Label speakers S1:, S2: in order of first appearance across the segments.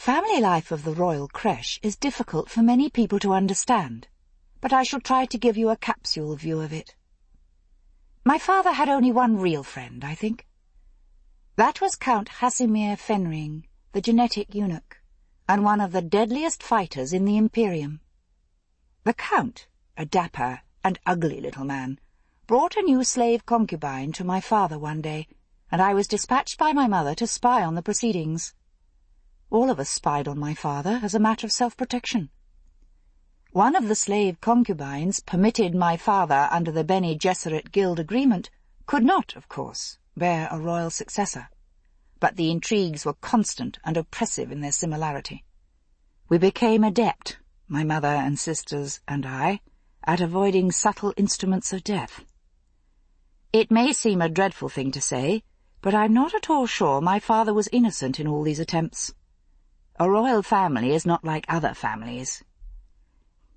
S1: family life of the Royal Creche is difficult for many people to understand, but I shall try to give you a capsule view of it. My father had only one real friend, I think. That was Count Hasimir Fenring, the genetic eunuch, and one of the deadliest fighters in the Imperium. The Count, a dapper and ugly little man, brought a new slave concubine to my father one day, and I was dispatched by my mother to spy on the proceedings. All of us spied on my father as a matter of self-protection. One of the slave concubines, permitted my father under the Bene Gesserit Guild agreement, could not, of course, bear a royal successor. But the intrigues were constant and oppressive in their similarity. We became adept, my mother and sisters and I, at avoiding subtle instruments of death. It may seem a dreadful thing to say, but I'm not at all sure my father was innocent in all these attempts. A royal family is not like other families.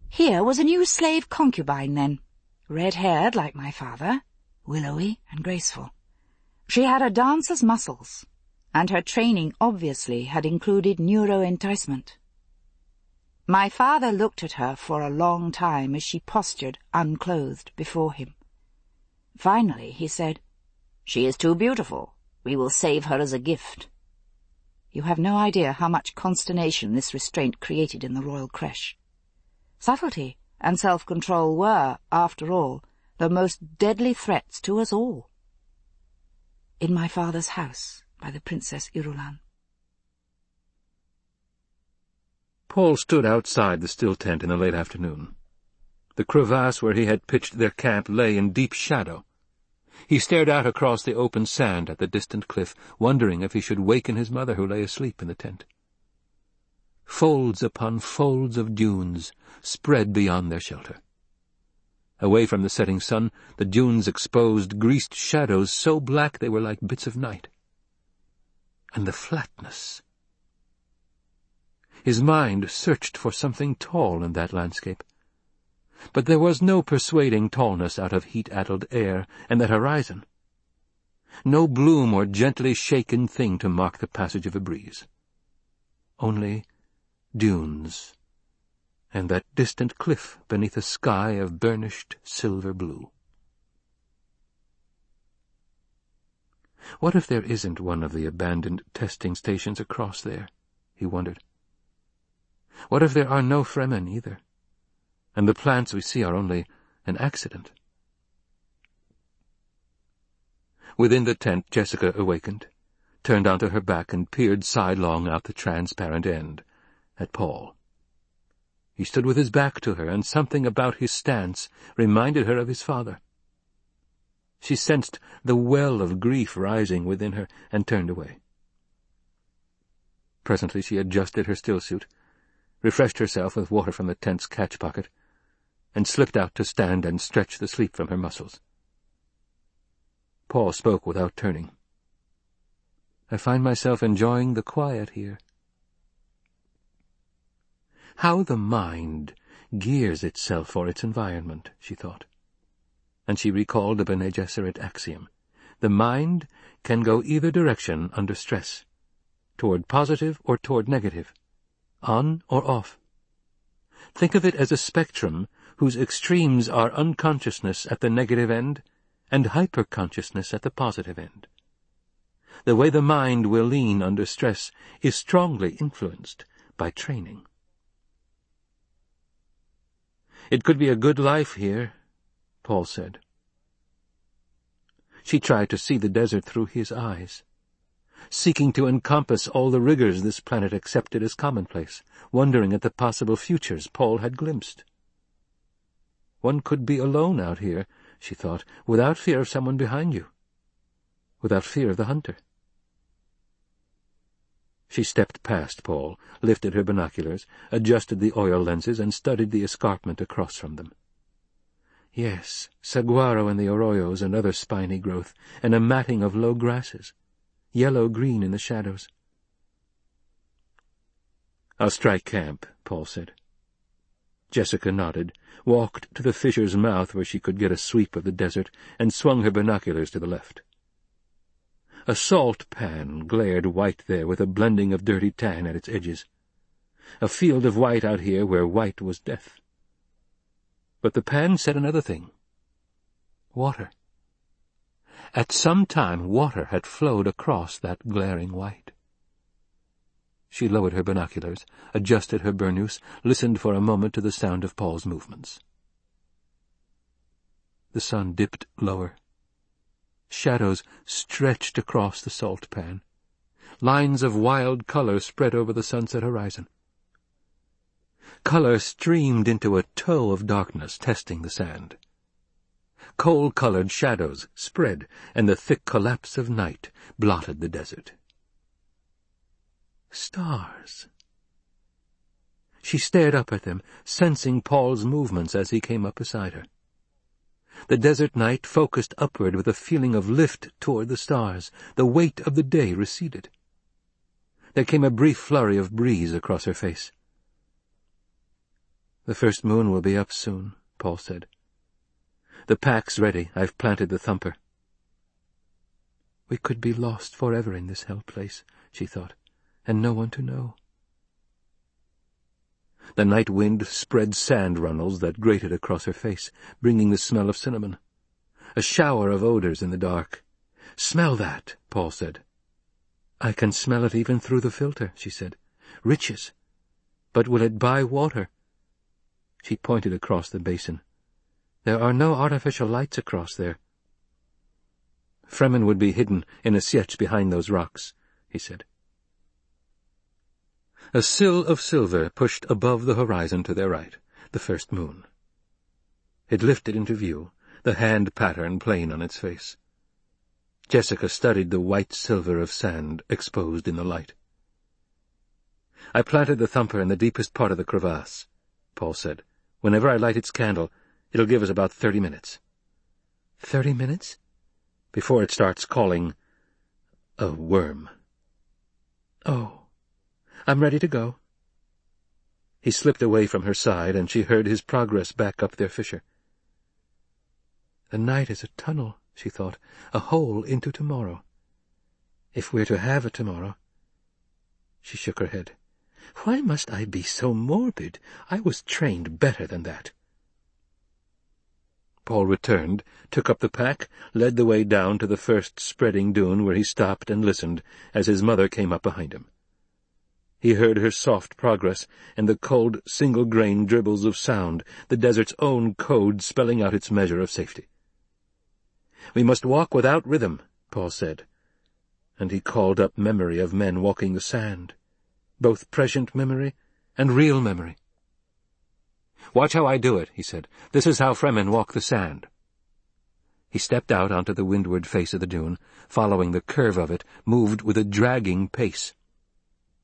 S1: Here was a new slave concubine, then, red-haired like my father, willowy and graceful. She had a dancer's muscles, and her training obviously had included neuro-enticement. My father looked at her for a long time as she postured, unclothed, before him. Finally, he said, She is too beautiful. We will save her as a gift. You have no idea how much consternation this restraint created in the royal creche. Subtlety and self-control were, after all, the most deadly threats to us all. In my father's house, by the Princess Irulan.
S2: Paul stood outside the still tent in the late afternoon. The crevasse where he had pitched their camp lay in deep shadow. He stared out across the open sand at the distant cliff, wondering if he should waken his mother who lay asleep in the tent. Folds upon folds of dunes spread beyond their shelter. Away from the setting sun, the dunes exposed greased shadows so black they were like bits of night. And the flatness. His mind searched for something tall in that landscape but there was no persuading tallness out of heat-addled air and that horizon. No bloom or gently shaken thing to mark the passage of a breeze. Only dunes, and that distant cliff beneath a sky of burnished silver blue. What if there isn't one of the abandoned testing stations across there? he wondered. What if there are no Fremen either? And the plants we see are only an accident. Within the tent, Jessica awakened, turned onto her back and peered sidelong out the transparent end at Paul. He stood with his back to her, and something about his stance reminded her of his father. She sensed the well of grief rising within her and turned away. Presently she adjusted her stillsuit, refreshed herself with water from the tent's catch pocket, and slipped out to stand and stretch the sleep from her muscles. Paul spoke without turning. I find myself enjoying the quiet here. How the mind gears itself for its environment, she thought. And she recalled the Bene Gesserit axiom. The mind can go either direction under stress, toward positive or toward negative, on or off. Think of it as a spectrum whose extremes are unconsciousness at the negative end and hyperconsciousness at the positive end. The way the mind will lean under stress is strongly influenced by training. It could be a good life here, Paul said. She tried to see the desert through his eyes, seeking to encompass all the rigors this planet accepted as commonplace, wondering at the possible futures Paul had glimpsed. One could be alone out here, she thought, without fear of someone behind you, without fear of the hunter. She stepped past Paul, lifted her binoculars, adjusted the oil lenses, and studied the escarpment across from them. Yes, saguaro in the arroyos and other spiny growth, and a matting of low grasses, yellow-green in the shadows. "'I'll strike camp,' Paul said. Jessica nodded, walked to the fissure's mouth where she could get a sweep of the desert, and swung her binoculars to the left. A salt pan glared white there with a blending of dirty tan at its edges. A field of white out here where white was death. But the pan said another thing. Water. At some time water had flowed across that glaring white. She lowered her binoculars, adjusted her burnous, listened for a moment to the sound of Paul's movements. The sun dipped lower. Shadows stretched across the salt pan. Lines of wild color spread over the sunset horizon. Color streamed into a toe of darkness, testing the sand. Coal-colored shadows spread, and the thick collapse of night blotted the desert. Stars. She stared up at them, sensing Paul's movements as he came up beside her. The desert night focused upward with a feeling of lift toward the stars. The weight of the day receded. There came a brief flurry of breeze across her face. The first moon will be up soon, Paul said. The pack's ready. I've planted the thumper. We could be lost forever in this hell place, she thought, and no one to know. The night wind spread sand runnels that grated across her face, bringing the smell of cinnamon. A shower of odors in the dark. Smell that, Paul said. I can smell it even through the filter, she said. Riches. But will it buy water? She pointed across the basin. There are no artificial lights across there. Fremen would be hidden in a sietch behind those rocks, he said. A sill of silver pushed above the horizon to their right, the first moon. It lifted into view, the hand pattern plain on its face. Jessica studied the white silver of sand exposed in the light. I planted the thumper in the deepest part of the crevasse, Paul said. Whenever I light its candle, it'll give us about thirty minutes.
S1: Thirty minutes?
S2: Before it starts calling a worm.
S1: Oh, I'm ready to go.
S2: He slipped away from her side, and she heard his progress back up their fissure.
S1: The night is a tunnel, she thought, a hole into tomorrow. If we're to have a tomorrow. She shook her head. Why must I be so morbid? I was trained better than that.
S2: Paul returned, took up the pack, led the way down to the first spreading dune where he stopped and listened as his mother came up behind him. He heard her soft progress and the cold single-grain dribbles of sound, the desert's own code spelling out its measure of safety. We must walk without rhythm, Paul said, and he called up memory of men walking the sand both prescient memory and real memory. Watch how I do it, he said. This is how Fremen walk the sand. He stepped out onto the windward face of the dune, following the curve of it, moved with a dragging pace.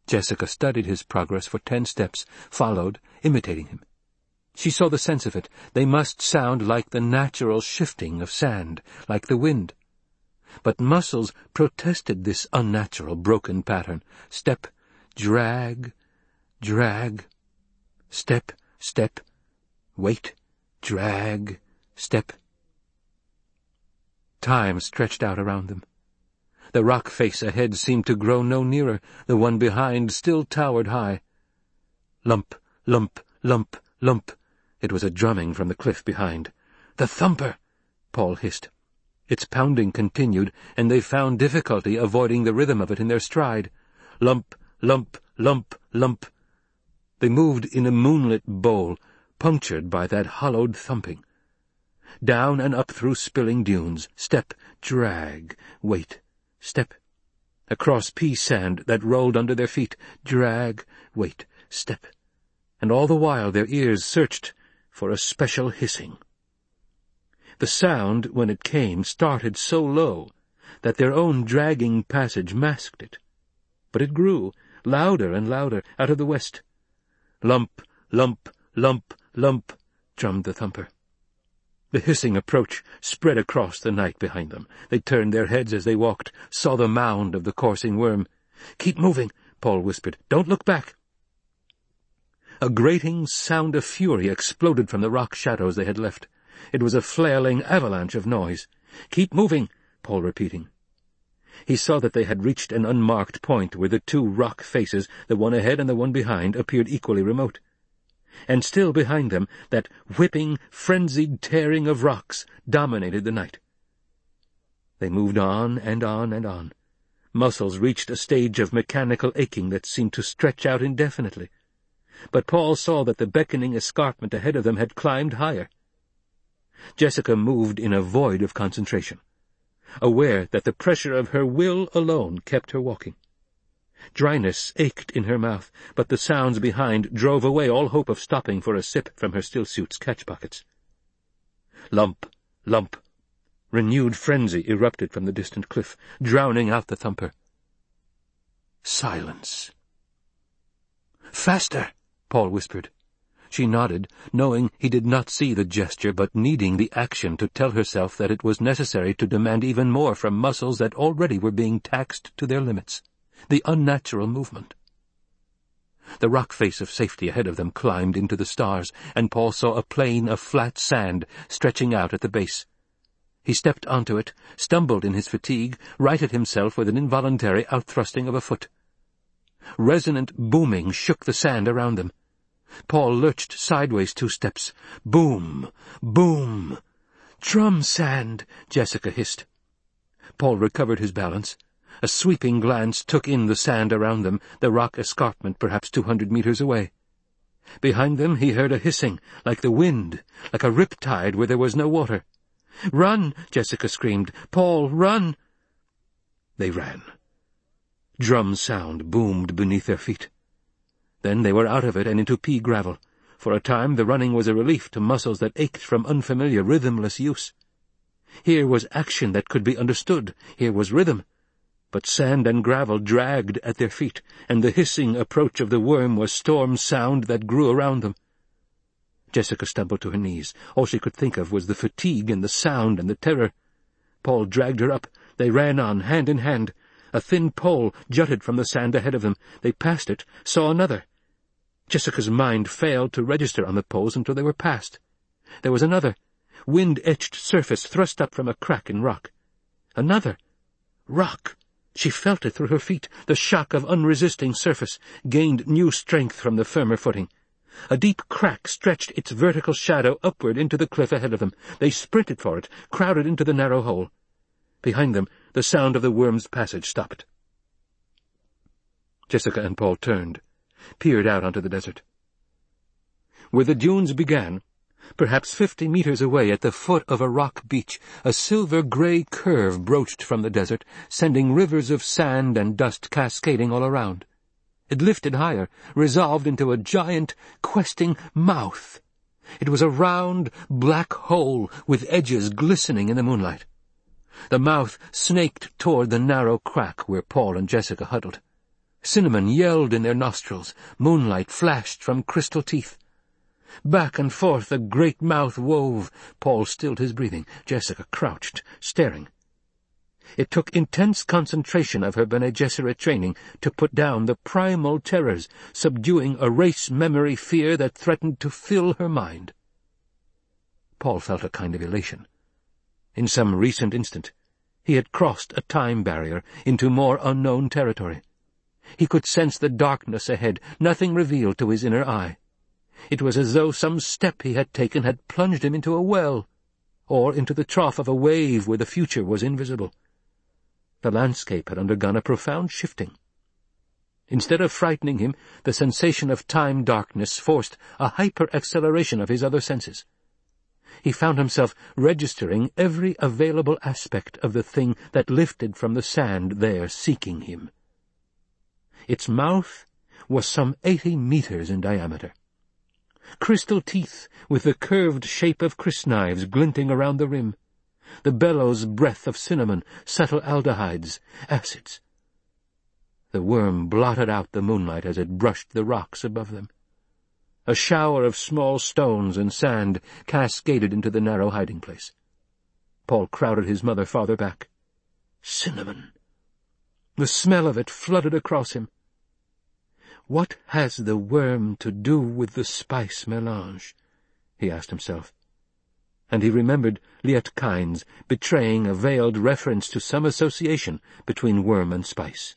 S2: Jessica studied his progress for ten steps, followed, imitating him. She saw the sense of it. They must sound like the natural shifting of sand, like the wind. But muscles protested this unnatural, broken pattern. Step drag, drag, step, step, wait, drag, step. Time stretched out around them. The rock face ahead seemed to grow no nearer, the one behind still towered high. Lump, lump, lump, lump. It was a drumming from the cliff behind. The thumper! Paul hissed. Its pounding continued, and they found difficulty avoiding the rhythm of it in their stride. Lump, lump, lump, lump. They moved in a moonlit bowl, punctured by that hollowed thumping. Down and up through spilling dunes, step, drag, wait, step. Across pea sand that rolled under their feet, drag, wait, step. And all the while their ears searched for a special hissing. The sound, when it came, started so low that their own dragging passage masked it. But it grew, louder and louder, out of the west. Lump, lump, lump, lump, drummed the thumper. The hissing approach spread across the night behind them. They turned their heads as they walked, saw the mound of the coursing worm. "'Keep moving,' Paul whispered. "'Don't look back.' A grating sound of fury exploded from the rock shadows they had left. It was a flailing avalanche of noise. "'Keep moving,' Paul repeating. He saw that they had reached an unmarked point where the two rock faces, the one ahead and the one behind, appeared equally remote. And still behind them, that whipping, frenzied tearing of rocks dominated the night. They moved on and on and on. Muscles reached a stage of mechanical aching that seemed to stretch out indefinitely. But Paul saw that the beckoning escarpment ahead of them had climbed higher. Jessica moved in a void of concentration, aware that the pressure of her will alone kept her walking. Dryness ached in her mouth, but the sounds behind drove away all hope of stopping for a sip from her stillsuit's catch pockets. Lump, lump, Renewed frenzy erupted from the distant cliff, drowning out the thumper. Silence. Faster, Paul whispered. She nodded, knowing he did not see the gesture, but needing the action to tell herself that it was necessary to demand even more from muscles that already were being taxed to their limits. The unnatural movement. The rock face of safety ahead of them climbed into the stars, and Paul saw a plain of flat sand stretching out at the base. He stepped onto it, stumbled in his fatigue, righted himself with an involuntary outthrusting of a foot. Resonant booming shook the sand around them. Paul lurched sideways two steps. Boom! Boom! Drum sand! Jessica hissed. Paul recovered his balance. A sweeping glance took in the sand around them, the rock escarpment perhaps two hundred meters away. Behind them he heard a hissing, like the wind, like a riptide where there was no water. Run! Jessica screamed. Paul, run! They ran. Drum sound boomed beneath their feet. Then they were out of it and into pea gravel. For a time the running was a relief to muscles that ached from unfamiliar rhythmless use. Here was action that could be understood. Here was rhythm. But sand and gravel dragged at their feet, and the hissing approach of the worm was storm sound that grew around them. Jessica stumbled to her knees. All she could think of was the fatigue and the sound and the terror. Paul dragged her up. They ran on, hand in hand. A thin pole jutted from the sand ahead of them. They passed it, saw another. Jessica's mind failed to register on the poles until they were past. There was another, wind-etched surface thrust up from a crack in rock. Another. Rock. She felt it through her feet. The shock of unresisting surface gained new strength from the firmer footing. A deep crack stretched its vertical shadow upward into the cliff ahead of them. They sprinted for it, crowded into the narrow hole. Behind them, the sound of the worm's passage stopped. Jessica and Paul turned, peered out onto the desert. Where the dunes began, perhaps fifty meters away at the foot of a rock beach, a silver-gray curve broached from the desert, sending rivers of sand and dust cascading all around. It lifted higher, resolved into a giant, questing mouth. It was a round, black hole with edges glistening in the moonlight. The mouth snaked toward the narrow crack where Paul and Jessica huddled. Cinnamon yelled in their nostrils. Moonlight flashed from crystal teeth. Back and forth the great mouth wove. Paul stilled his breathing. Jessica crouched, staring. It took intense concentration of her Bene Gesserit training to put down the primal terrors, subduing a race memory fear that threatened to fill her mind. Paul felt a kind of elation. In some recent instant, he had crossed a time barrier into more unknown territory. He could sense the darkness ahead, nothing revealed to his inner eye. It was as though some step he had taken had plunged him into a well, or into the trough of a wave where the future was invisible. The landscape had undergone a profound shifting. Instead of frightening him, the sensation of time darkness forced a hyper-acceleration of his other senses. He found himself registering every available aspect of the thing that lifted from the sand there seeking him. Its mouth was some eighty meters in diameter. Crystal teeth with the curved shape of crysknives glinting around the rim the bellows breath of cinnamon, subtle aldehydes, acids. The worm blotted out the moonlight as it brushed the rocks above them. A shower of small stones and sand cascaded into the narrow hiding place. Paul crowded his mother farther back. Cinnamon! The smell of it flooded across him. What has the worm to do with the spice melange? he asked himself. and he remembered Liet Kynes betraying a veiled reference to some association between worm and spice.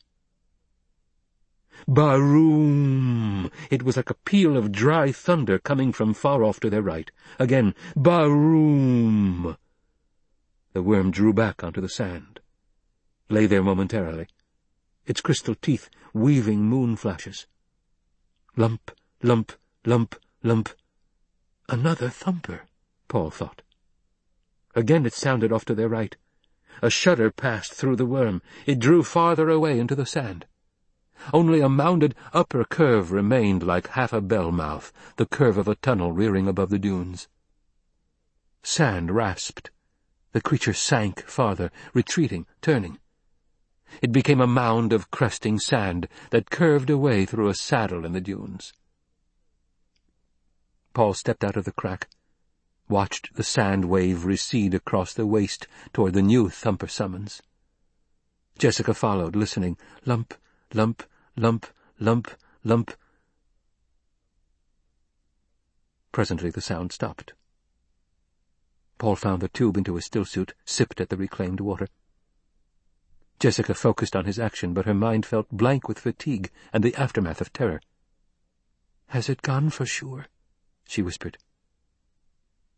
S2: Baroom! It was like a peal of dry thunder coming from far off to their right. Again, Baroom! The worm drew back onto the sand, lay there momentarily, its crystal teeth weaving moon flashes. Lump, lump, lump, lump. Another thumper, Paul thought. Again it sounded off to their right. A shudder passed through the worm. It drew farther away into the sand. Only a mounded upper curve remained like half a bell mouth, the curve of a tunnel rearing above the dunes. Sand rasped. The creature sank farther, retreating, turning. It became a mound of crusting sand that curved away through a saddle in the dunes. Paul stepped out of the crack, watched the sand wave recede across the waste toward the new thumper summons. Jessica followed, listening. Lump, lump, lump, lump, lump. Presently the sound stopped. Paul found the tube into his stillsuit, sipped at the reclaimed water. Jessica focused on his action, but her mind felt blank with fatigue and the aftermath of terror. "'Has it gone for sure?' she whispered.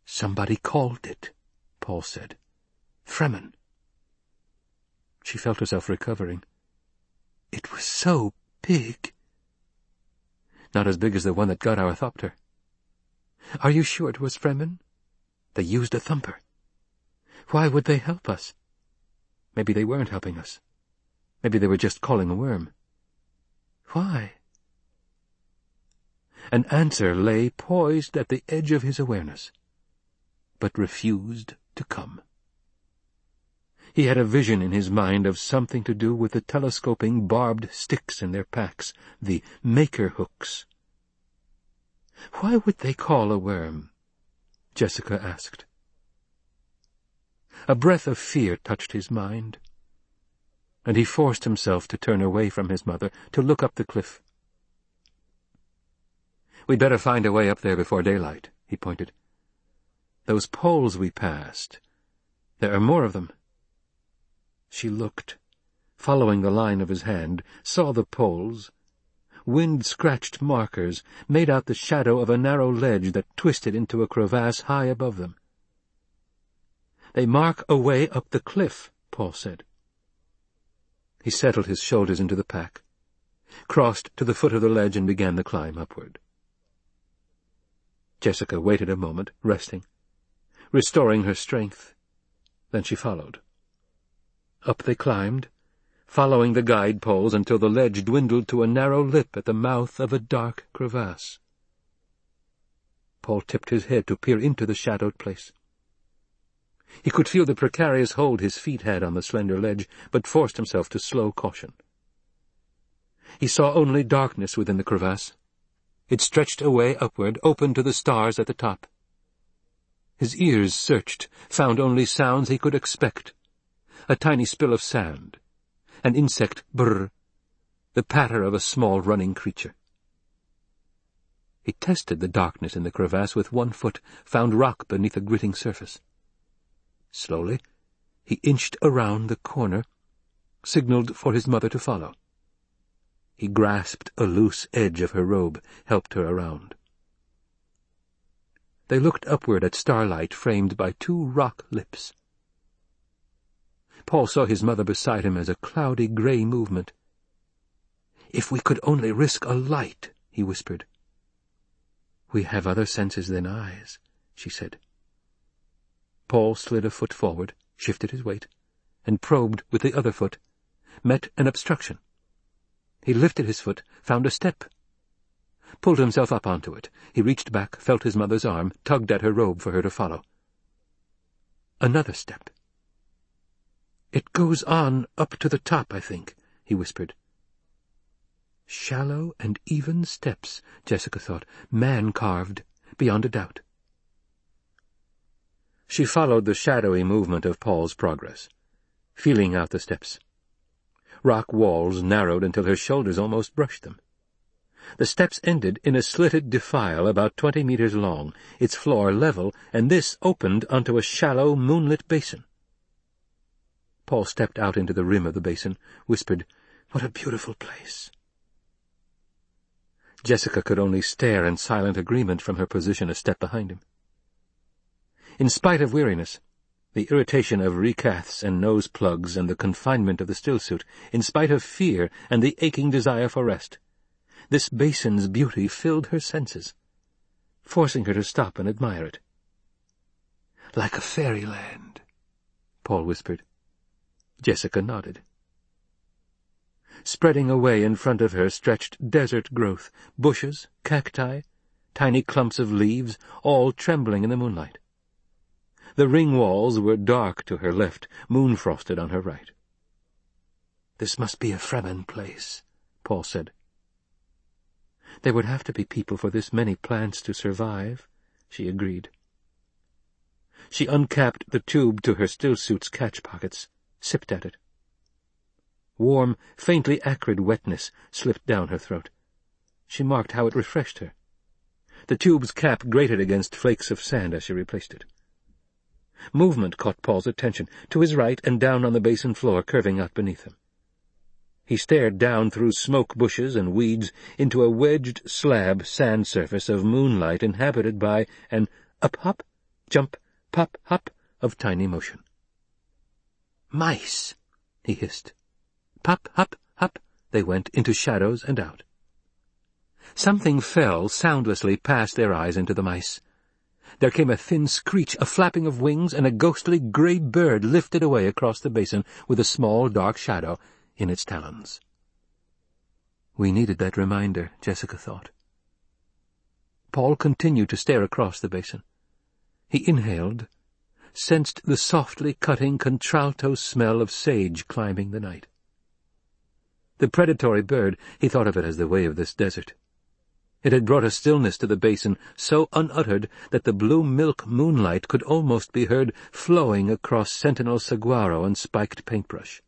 S2: "'Somebody called it,' Paul said. "'Fremen.' She felt herself recovering. It was so big. Not as big as the one that got our thopter. Are you sure it was Fremen? They used a thumper. Why would they help us? Maybe they weren't helping us. Maybe they were just calling a worm. Why? An answer lay poised at the edge of his awareness, but refused to come. He had a vision in his mind of something to do with the telescoping barbed sticks in their packs, the maker hooks. Why would they call a worm? Jessica asked. A breath of fear touched his mind, and he forced himself to turn away from his mother, to look up the cliff. We'd better find a way up there before daylight, he pointed. Those poles we passed, there are more of them. She looked, following the line of his hand, saw the poles. Wind-scratched markers made out the shadow of a narrow ledge that twisted into a crevasse high above them. They mark a way up the cliff, Paul said. He settled his shoulders into the pack, crossed to the foot of the ledge and began the climb upward. Jessica waited a moment, resting, restoring her strength. Then she followed. Up they climbed, following the guide poles until the ledge dwindled to a narrow lip at the mouth of a dark crevasse. Paul tipped his head to peer into the shadowed place. He could feel the precarious hold his feet had on the slender ledge, but forced himself to slow caution. He saw only darkness within the crevasse. It stretched away upward, open to the stars at the top. His ears searched, found only sounds he could expect, a tiny spill of sand, an insect brr, the patter of a small running creature. He tested the darkness in the crevasse with one foot, found rock beneath a gritting surface. Slowly, he inched around the corner, signaled for his mother to follow. He grasped a loose edge of her robe, helped her around. They looked upward at starlight framed by two rock lips. Paul saw his mother beside him as a cloudy grey movement. "'If we could only risk a light,' he whispered. "'We have other senses than eyes,' she said. Paul slid a foot forward, shifted his weight, and probed with the other foot, met an obstruction. He lifted his foot, found a step, pulled himself up onto it. He reached back, felt his mother's arm, tugged at her robe for her to follow. Another step. It goes on up to the top, I think, he whispered. Shallow and even steps, Jessica thought, man-carved, beyond a doubt. She followed the shadowy movement of Paul's progress, feeling out the steps. Rock walls narrowed until her shoulders almost brushed them. The steps ended in a slitted defile about twenty meters long, its floor level, and this opened onto a shallow, moonlit basin. Paul stepped out into the rim of the basin, whispered, What a beautiful place! Jessica could only stare in silent agreement from her position a step behind him. In spite of weariness, the irritation of recaths and nose plugs and the confinement of the stillsuit, in spite of fear and the aching desire for rest, this basin's beauty filled her senses, forcing her to stop and admire it. Like a fairyland, Paul whispered. Jessica nodded. Spreading away in front of her stretched desert growth, bushes, cacti, tiny clumps of leaves, all trembling in the moonlight. The ring walls were dark to her left, moon-frosted on her right. This must be a Fremen place, Paul said. There would have to be people for this many plants to survive, she agreed. She uncapped the tube to her stillsuit's catch pockets, sipped at it. Warm, faintly acrid wetness slipped down her throat. She marked how it refreshed her. The tube's cap grated against flakes of sand as she replaced it. Movement caught Paul's attention, to his right and down on the basin floor curving out beneath him. He stared down through smoke bushes and weeds into a wedged slab sand surface of moonlight inhabited by an up-hop, jump, pop-hop of tiny motion. Mice, he hissed. Pop, hop, hop, they went into shadows and out. Something fell soundlessly past their eyes into the mice. There came a thin screech, a flapping of wings, and a ghostly grey bird lifted away across the basin with a small dark shadow in its talons. We needed that reminder, Jessica thought. Paul continued to stare across the basin. He inhaled, sensed the softly cutting contralto smell of sage climbing the night. The predatory bird, he thought of it as the way of this desert. It had brought a stillness to the basin so unuttered that the blue milk moonlight could almost be heard flowing across sentinel saguaro and spiked paintbrush.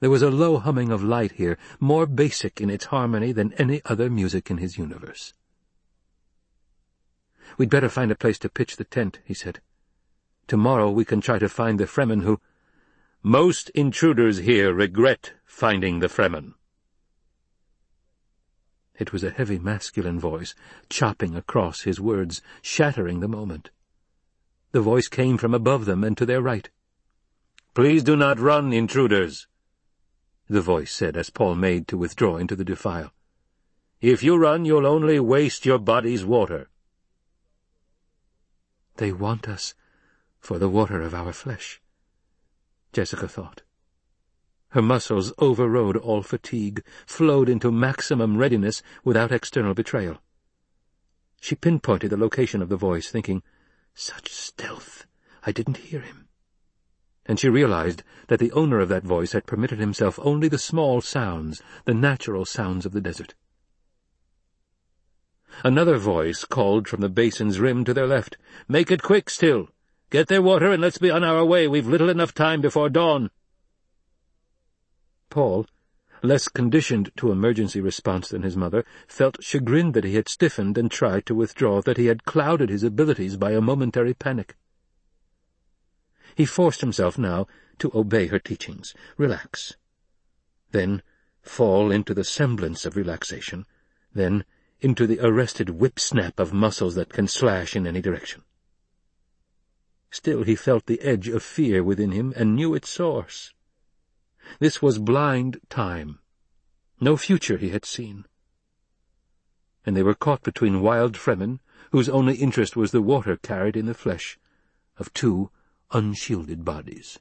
S2: There was a low humming of light here, more basic in its harmony than any other music in his universe. We'd better find a place to pitch the tent, he said. Tomorrow we can try to find the Fremen who— Most intruders here regret finding the Fremen. It was a heavy masculine voice, chopping across his words, shattering the moment. The voice came from above them and to their right. Please do not run, intruders, the voice said as Paul made to withdraw into the defile. If you run, you'll only waste your body's water. They want us for the water of our flesh, Jessica thought. Her muscles overrode all fatigue, flowed into maximum readiness without external betrayal. She pinpointed the location of the voice, thinking, Such stealth! I didn't hear him. And she realized that the owner of that voice had permitted himself only the small sounds, the natural sounds of the desert. Another voice called from the basin's rim to their left. "'Make it quick, Stil! Get their water and let's be on our way. We've little enough time before dawn.' Paul, less conditioned to emergency response than his mother, felt chagrined that he had stiffened and tried to withdraw, that he had clouded his abilities by a momentary panic. He forced himself now to obey her teachings, relax, then fall into the semblance of relaxation, then into the arrested whip-snap of muscles that can slash in any direction. Still he felt the edge of fear within him and knew its source. This was blind time. No future he had seen. And they were caught between wild Fremen, whose only interest was the water carried in the flesh of two unshielded bodies.